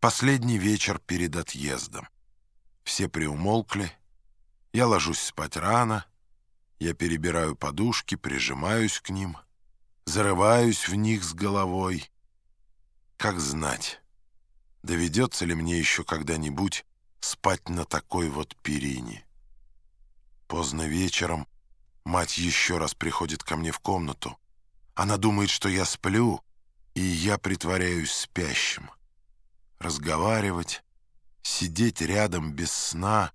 Последний вечер перед отъездом. Все приумолкли. Я ложусь спать рано. Я перебираю подушки, прижимаюсь к ним, зарываюсь в них с головой. Как знать, доведется ли мне еще когда-нибудь спать на такой вот перине. Поздно вечером мать еще раз приходит ко мне в комнату. Она думает, что я сплю, и я притворяюсь спящим. Разговаривать, сидеть рядом без сна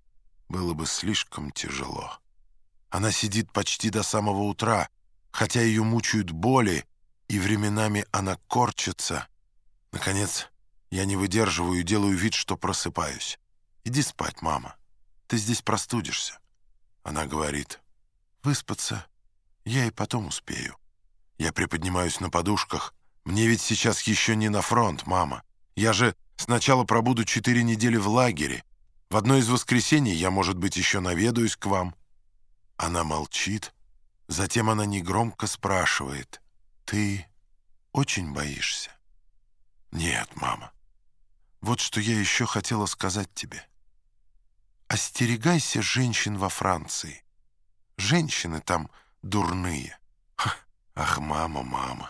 было бы слишком тяжело. Она сидит почти до самого утра, хотя ее мучают боли, и временами она корчится. Наконец, я не выдерживаю и делаю вид, что просыпаюсь. «Иди спать, мама. Ты здесь простудишься». Она говорит, «Выспаться я и потом успею». Я приподнимаюсь на подушках. «Мне ведь сейчас еще не на фронт, мама. Я же сначала пробуду четыре недели в лагере. В одно из воскресений я, может быть, еще наведаюсь к вам». Она молчит. Затем она негромко спрашивает, «Ты очень боишься?» «Нет, мама. Вот что я еще хотела сказать тебе. Остерегайся женщин во Франции. Женщины там дурные. Ах, мама, мама,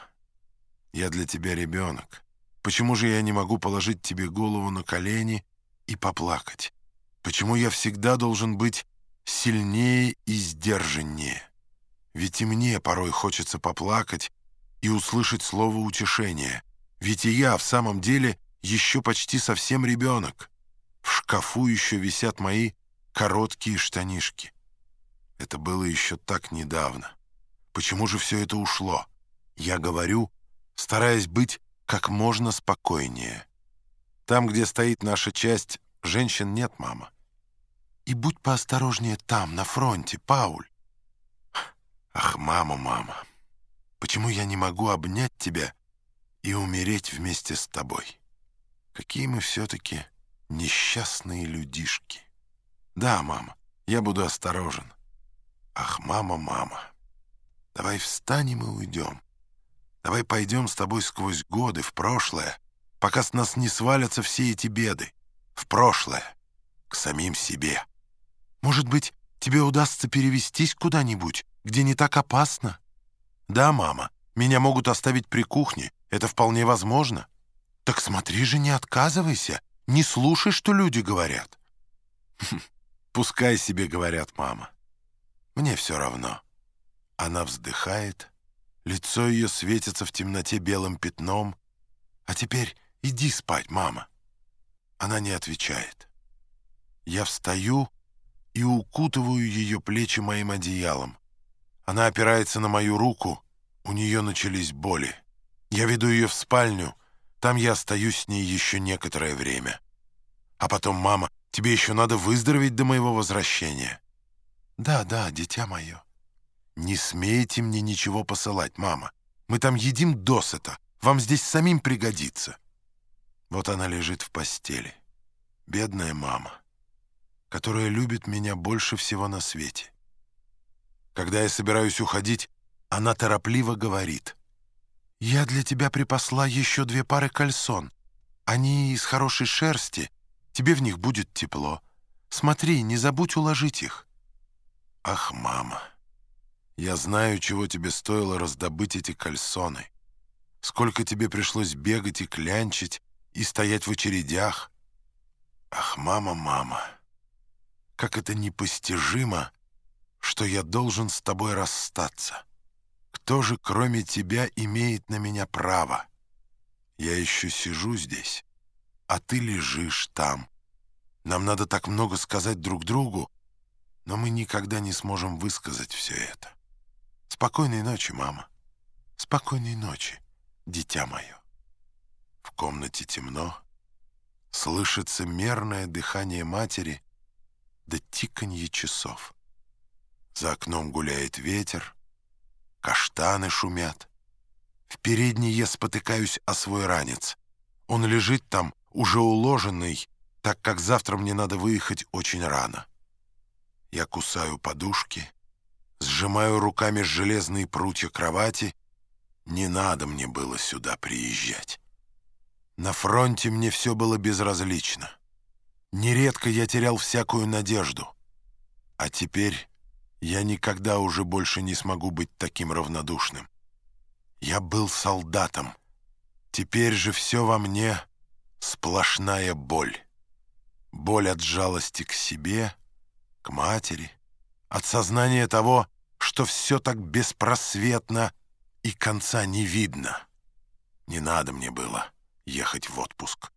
я для тебя ребенок. Почему же я не могу положить тебе голову на колени и поплакать? Почему я всегда должен быть сильнее и сдержаннее? Ведь и мне порой хочется поплакать и услышать слово утешения. Ведь и я в самом деле еще почти совсем ребенок. В шкафу еще висят мои короткие штанишки. Это было еще так недавно. Почему же все это ушло? Я говорю, стараясь быть как можно спокойнее. Там, где стоит наша часть, женщин нет, мама. И будь поосторожнее там, на фронте, Пауль. Ах, мама, мама, почему я не могу обнять тебя и умереть вместе с тобой? Какие мы все-таки несчастные людишки. Да, мама, я буду осторожен. Ах, мама, мама, давай встанем и уйдем. Давай пойдем с тобой сквозь годы, в прошлое, пока с нас не свалятся все эти беды. В прошлое, к самим себе. Может быть, тебе удастся перевестись куда-нибудь, где не так опасно? Да, мама, меня могут оставить при кухне, это вполне возможно. Так смотри же, не отказывайся, не слушай, что люди говорят. Пускай себе говорят, мама. Мне все равно. Она вздыхает, лицо ее светится в темноте белым пятном. А теперь иди спать, мама. Она не отвечает. Я встаю и укутываю ее плечи моим одеялом. Она опирается на мою руку, у нее начались боли. Я веду ее в спальню, там я остаюсь с ней еще некоторое время. А потом, мама, тебе еще надо выздороветь до моего возвращения. «Да, да, дитя мое». «Не смейте мне ничего посылать, мама. Мы там едим досыта. Вам здесь самим пригодится». Вот она лежит в постели. Бедная мама, которая любит меня больше всего на свете. Когда я собираюсь уходить, она торопливо говорит. «Я для тебя припасла еще две пары кальсон. Они из хорошей шерсти. Тебе в них будет тепло. Смотри, не забудь уложить их». «Ах, мама, я знаю, чего тебе стоило раздобыть эти кальсоны. Сколько тебе пришлось бегать и клянчить, и стоять в очередях. Ах, мама, мама, как это непостижимо, что я должен с тобой расстаться. Кто же, кроме тебя, имеет на меня право? Я еще сижу здесь, а ты лежишь там. Нам надо так много сказать друг другу, но мы никогда не сможем высказать все это. Спокойной ночи, мама. Спокойной ночи, дитя мое. В комнате темно. Слышится мерное дыхание матери да тиканье часов. За окном гуляет ветер, каштаны шумят. В передней я спотыкаюсь о свой ранец. Он лежит там, уже уложенный, так как завтра мне надо выехать очень рано. Я кусаю подушки, сжимаю руками железные прутья кровати. Не надо мне было сюда приезжать. На фронте мне все было безразлично. Нередко я терял всякую надежду. А теперь я никогда уже больше не смогу быть таким равнодушным. Я был солдатом. Теперь же все во мне сплошная боль. Боль от жалости к себе, к матери, от сознания того, что все так беспросветно и конца не видно. Не надо мне было ехать в отпуск.